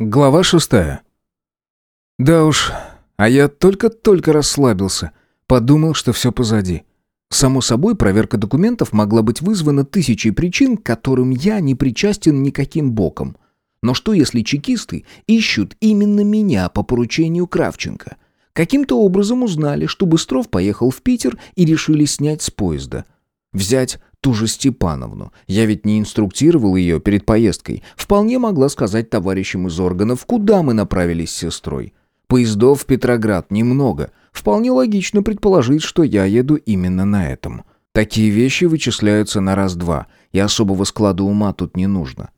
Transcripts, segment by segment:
Глава шестая. Да уж, а я только-только расслабился, подумал, что все позади. Само собой, проверка документов могла быть вызвана тысячей причин, к которым я не причастен никаким боком. Но что если чекисты ищут именно меня по поручению Кравченко? Каким-то образом узнали, что Быстров поехал в Питер и решили снять с поезда. Взять ту же Степановну. Я ведь не инструктировал ее перед поездкой. Вполне могла сказать товарищам из органов, куда мы направились с сестрой. Поездов в Петроград немного. Вполне логично предположить, что я еду именно на этом. Такие вещи вычисляются на раз-два, и особого склада ума тут не нужно.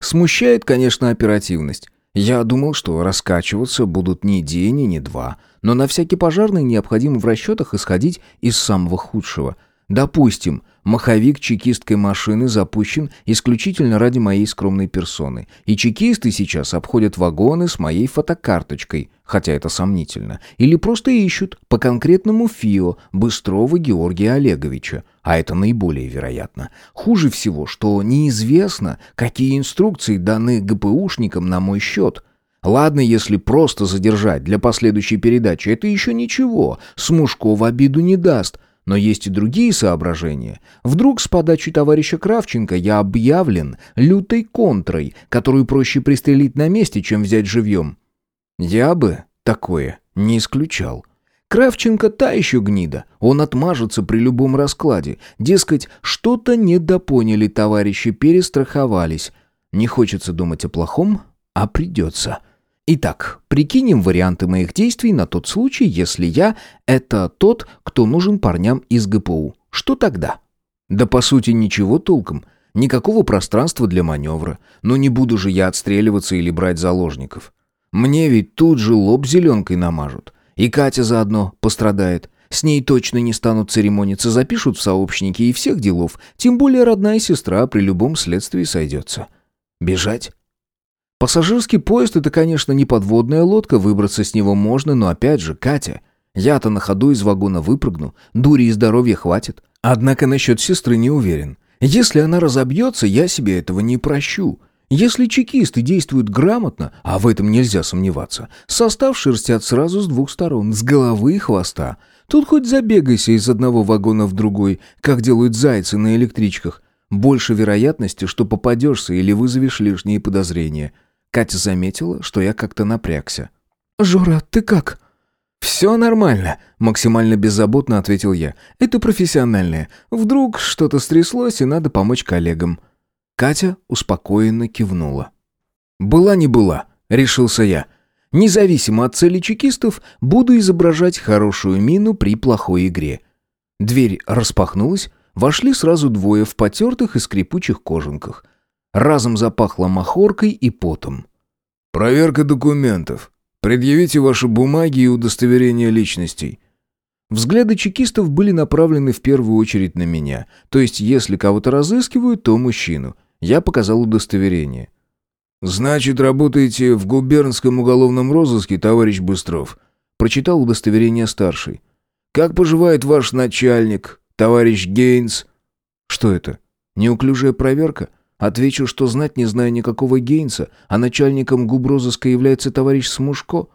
Смущает, конечно, оперативность. Я думал, что раскачиваться будут не день и не два, но на всякий пожарный необходимо в расчетах исходить из самого худшего – Допустим, маховик чекистской машины запущен исключительно ради моей скромной персоны, и чекисты сейчас обходят вагоны с моей фотокарточкой, хотя это сомнительно, или просто ищут по конкретному ФИО Быстрова Георгия Олеговича, а это наиболее вероятно. Хуже всего, что неизвестно, какие инструкции даны ГПУшникам на мой счет – Ладно, если просто задержать для последующей передачи, это еще ничего, Смушко в обиду не даст. Но есть и другие соображения. Вдруг с подачи товарища Кравченко я объявлен лютой контрой, которую проще пристрелить на месте, чем взять живьем. Я бы такое не исключал. Кравченко та еще гнида. Он отмажется при любом раскладе. Дескать, что-то недопоняли товарищи, перестраховались. Не хочется думать о плохом, а придется. Итак, прикинем варианты моих действий на тот случай, если я — это тот, кто нужен парням из ГПУ. Что тогда? Да по сути ничего толком. Никакого пространства для маневра. Но не буду же я отстреливаться или брать заложников. Мне ведь тут же лоб зеленкой намажут. И Катя заодно пострадает. С ней точно не станут церемониться, запишут в сообщники и всех делов. Тем более родная сестра при любом следствии сойдется. Бежать? Пассажирский поезд — это, конечно, не подводная лодка, выбраться с него можно, но опять же, Катя. Я-то на ходу из вагона выпрыгну, дури и здоровья хватит. Однако насчет сестры не уверен. Если она разобьется, я себе этого не прощу. Если чекисты действуют грамотно, а в этом нельзя сомневаться, состав шерстят сразу с двух сторон, с головы и хвоста. Тут хоть забегайся из одного вагона в другой, как делают зайцы на электричках. Больше вероятности, что попадешься или вызовешь лишние подозрения. Катя заметила, что я как-то напрягся. «Жора, ты как?» «Все нормально», — максимально беззаботно ответил я. «Это профессиональное. Вдруг что-то стряслось, и надо помочь коллегам». Катя успокоенно кивнула. «Была не была», — решился я. «Независимо от цели чекистов, буду изображать хорошую мину при плохой игре». Дверь распахнулась, вошли сразу двое в потертых и скрипучих кожанках. Разом запахло махоркой и потом. «Проверка документов. Предъявите ваши бумаги и удостоверение личностей». Взгляды чекистов были направлены в первую очередь на меня. То есть, если кого-то разыскивают, то мужчину. Я показал удостоверение. «Значит, работаете в губернском уголовном розыске, товарищ Быстров?» Прочитал удостоверение старший. «Как поживает ваш начальник, товарищ Гейнс?» «Что это? Неуклюжая проверка?» Отвечу, что знать не знаю никакого Гейнса, а начальником губрозыска является товарищ Смушко.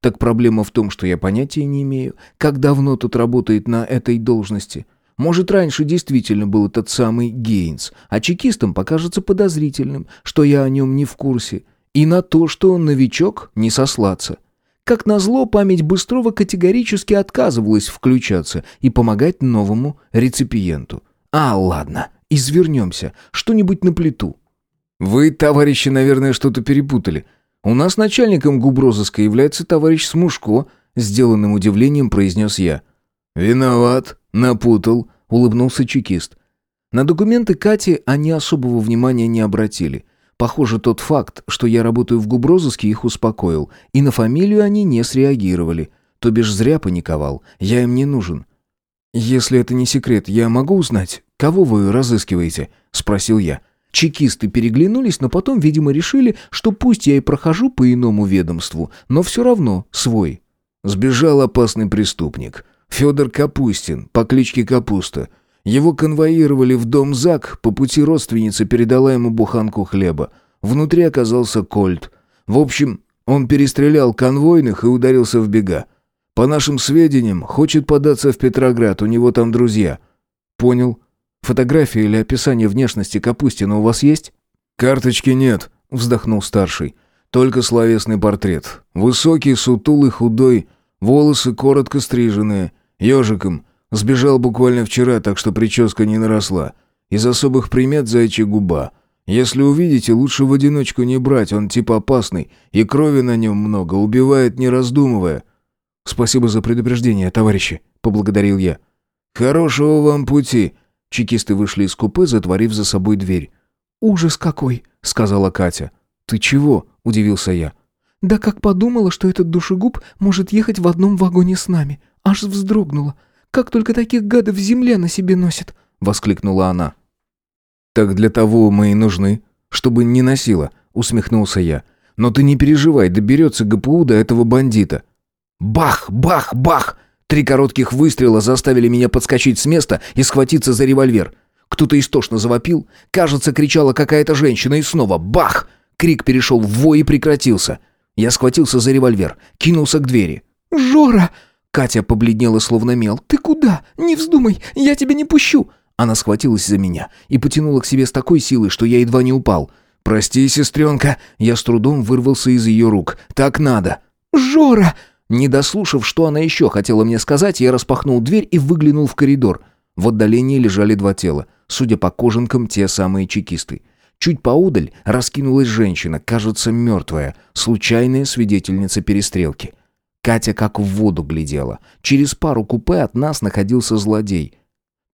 Так проблема в том, что я понятия не имею, как давно тут работает на этой должности. Может, раньше действительно был этот самый Гейнс, а чекистам покажется подозрительным, что я о нем не в курсе, и на то, что он новичок, не сослаться. Как назло, память Быстрова категорически отказывалась включаться и помогать новому реципиенту. А, ладно. Извернемся. Что-нибудь на плиту». «Вы, товарищи, наверное, что-то перепутали. У нас начальником губрозыска является товарищ Смушко», сделанным удивлением произнес я. «Виноват, напутал», — улыбнулся чекист. На документы Кати они особого внимания не обратили. Похоже, тот факт, что я работаю в губрозыске, их успокоил, и на фамилию они не среагировали. То бишь зря паниковал, я им не нужен. «Если это не секрет, я могу узнать, кого вы разыскиваете?» — спросил я. Чекисты переглянулись, но потом, видимо, решили, что пусть я и прохожу по иному ведомству, но все равно свой. Сбежал опасный преступник. Федор Капустин, по кличке Капуста. Его конвоировали в дом ЗАГ, по пути родственница передала ему буханку хлеба. Внутри оказался кольт. В общем, он перестрелял конвойных и ударился в бега. По нашим сведениям, хочет податься в Петроград, у него там друзья. Понял. Фотография или описание внешности Капустина у вас есть? Карточки нет, вздохнул старший. Только словесный портрет. Высокий, сутулый, худой, волосы коротко стриженные, ежиком. Сбежал буквально вчера, так что прическа не наросла. Из особых примет зайчья губа. Если увидите, лучше в одиночку не брать, он типа опасный, и крови на нем много, убивает не раздумывая. «Спасибо за предупреждение, товарищи», — поблагодарил я. «Хорошего вам пути!» Чекисты вышли из купе, затворив за собой дверь. «Ужас какой!» — сказала Катя. «Ты чего?» — удивился я. «Да как подумала, что этот душегуб может ехать в одном вагоне с нами. Аж вздрогнула. Как только таких гадов земля на себе носит!» — воскликнула она. «Так для того мы и нужны, чтобы не носила», — усмехнулся я. «Но ты не переживай, доберется ГПУ до этого бандита». Бах, бах, бах! Три коротких выстрела заставили меня подскочить с места и схватиться за револьвер. Кто-то истошно завопил. Кажется, кричала какая-то женщина, и снова бах! Крик перешел в вой и прекратился. Я схватился за револьвер, кинулся к двери. «Жора!» Катя побледнела, словно мел. «Ты куда? Не вздумай, я тебя не пущу!» Она схватилась за меня и потянула к себе с такой силой, что я едва не упал. «Прости, сестренка!» Я с трудом вырвался из ее рук. «Так надо!» «Жора!» Не дослушав, что она еще хотела мне сказать, я распахнул дверь и выглянул в коридор. В отдалении лежали два тела. Судя по кожанкам, те самые чекисты. Чуть поудаль раскинулась женщина, кажется, мертвая, случайная свидетельница перестрелки. Катя как в воду глядела. Через пару купе от нас находился злодей.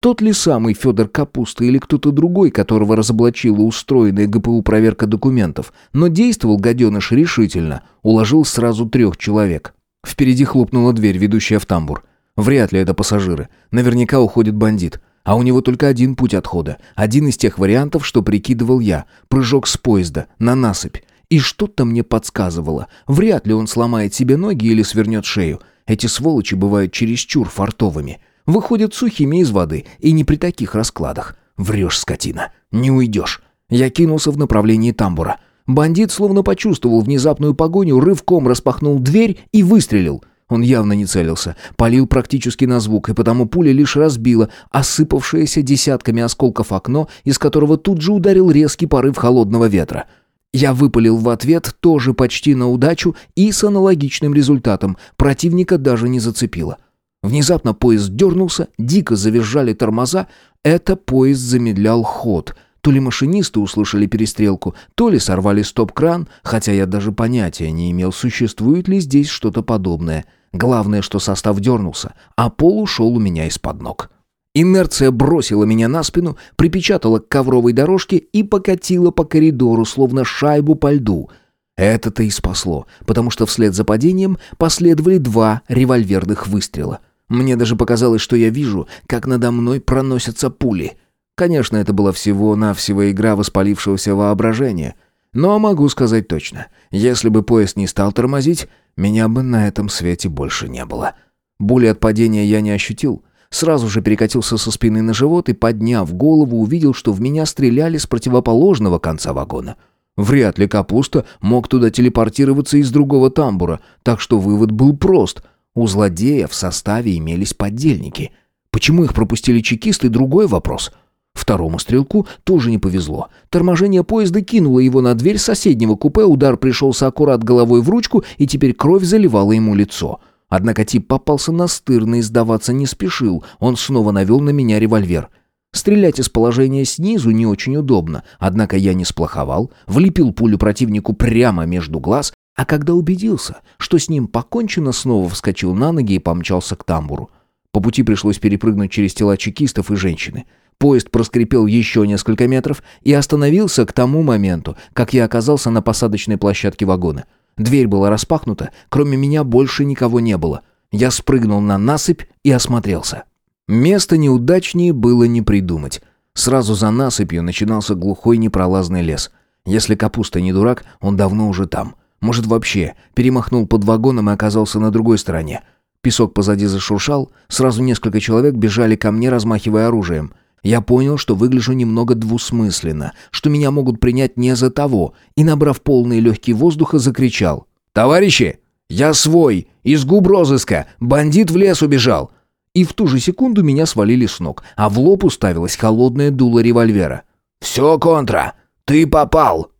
Тот ли самый Федор Капуста или кто-то другой, которого разоблачила устроенная ГПУ проверка документов, но действовал гаденыш решительно, уложил сразу трех человек. Впереди хлопнула дверь, ведущая в тамбур. Вряд ли это пассажиры. Наверняка уходит бандит. А у него только один путь отхода. Один из тех вариантов, что прикидывал я. Прыжок с поезда, на насыпь. И что-то мне подсказывало. Вряд ли он сломает себе ноги или свернет шею. Эти сволочи бывают чересчур фартовыми. Выходят сухими из воды, и не при таких раскладах. Врешь, скотина. Не уйдешь. Я кинулся в направлении тамбура. Бандит словно почувствовал внезапную погоню, рывком распахнул дверь и выстрелил. Он явно не целился, палил практически на звук, и потому пуля лишь разбила осыпавшееся десятками осколков окно, из которого тут же ударил резкий порыв холодного ветра. Я выпалил в ответ тоже почти на удачу и с аналогичным результатом. Противника даже не зацепило. Внезапно поезд дернулся, дико завизжали тормоза. Это поезд замедлял ход — то ли машинисты услышали перестрелку, то ли сорвали стоп-кран, хотя я даже понятия не имел, существует ли здесь что-то подобное. Главное, что состав дернулся, а пол ушел у меня из-под ног. Инерция бросила меня на спину, припечатала к ковровой дорожке и покатила по коридору, словно шайбу по льду. Это-то и спасло, потому что вслед за падением последовали два револьверных выстрела. Мне даже показалось, что я вижу, как надо мной проносятся пули. Конечно, это была всего-навсего игра воспалившегося воображения. Но могу сказать точно, если бы поезд не стал тормозить, меня бы на этом свете больше не было. Боли от падения я не ощутил. Сразу же перекатился со спины на живот и, подняв голову, увидел, что в меня стреляли с противоположного конца вагона. Вряд ли Капуста мог туда телепортироваться из другого тамбура, так что вывод был прост. У злодея в составе имелись подельники. Почему их пропустили чекисты – другой вопрос – Второму стрелку тоже не повезло. Торможение поезда кинуло его на дверь соседнего купе, удар пришелся аккурат головой в ручку, и теперь кровь заливала ему лицо. Однако тип попался настырно и сдаваться не спешил, он снова навел на меня револьвер. Стрелять из положения снизу не очень удобно, однако я не сплоховал, влепил пулю противнику прямо между глаз, а когда убедился, что с ним покончено, снова вскочил на ноги и помчался к тамбуру. По пути пришлось перепрыгнуть через тела чекистов и женщины. Поезд проскрипел еще несколько метров и остановился к тому моменту, как я оказался на посадочной площадке вагона. Дверь была распахнута, кроме меня больше никого не было. Я спрыгнул на насыпь и осмотрелся. Место неудачнее было не придумать. Сразу за насыпью начинался глухой непролазный лес. Если капуста не дурак, он давно уже там. Может, вообще перемахнул под вагоном и оказался на другой стороне. Песок позади зашуршал, сразу несколько человек бежали ко мне, размахивая оружием. Я понял, что выгляжу немного двусмысленно, что меня могут принять не за того, и, набрав полные легкие воздуха, закричал. «Товарищи, я свой, из губ розыска, бандит в лес убежал!» И в ту же секунду меня свалили с ног, а в лоб уставилась холодная дуло револьвера. «Все, контра, ты попал!»